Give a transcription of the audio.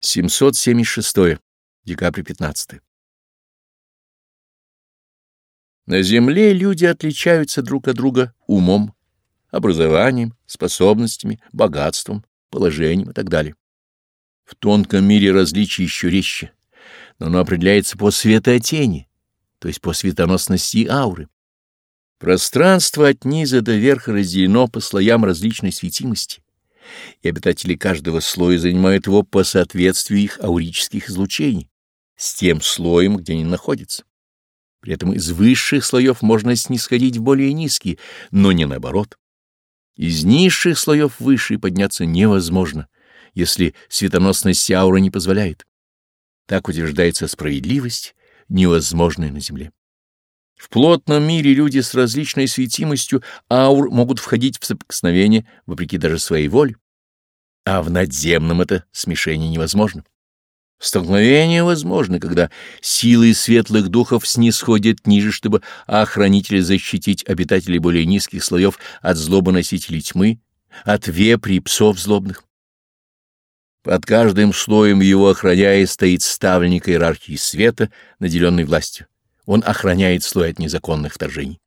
776. Декабрь 15. На земле люди отличаются друг от друга умом, образованием, способностями, богатством, положением и так далее. В тонком мире различия еще резче, но оно определяется по светотени, то есть по светоносности ауры. Пространство от низа до верха разделено по слоям различной светимости и обитатели каждого слоя занимают его по соответствию их аурических излучений с тем слоем, где они находятся. При этом из высших слоев можно снисходить в более низкие, но не наоборот. Из низших слоев выше подняться невозможно, если светоносность ауры не позволяет. Так утверждается справедливость, невозможная на Земле. В плотном мире люди с различной светимостью аур могут входить в соприкосновение, вопреки даже своей воле, а в надземном это смешение невозможно. Столкновение возможно, когда силы светлых духов снисходят ниже, чтобы охранители защитить обитателей более низких слоев от злобы носителей тьмы, от вепри псов злобных. Под каждым слоем его охраняя стоит ставленник иерархии света, наделенный властью. Он охраняет слой от незаконных вторжений.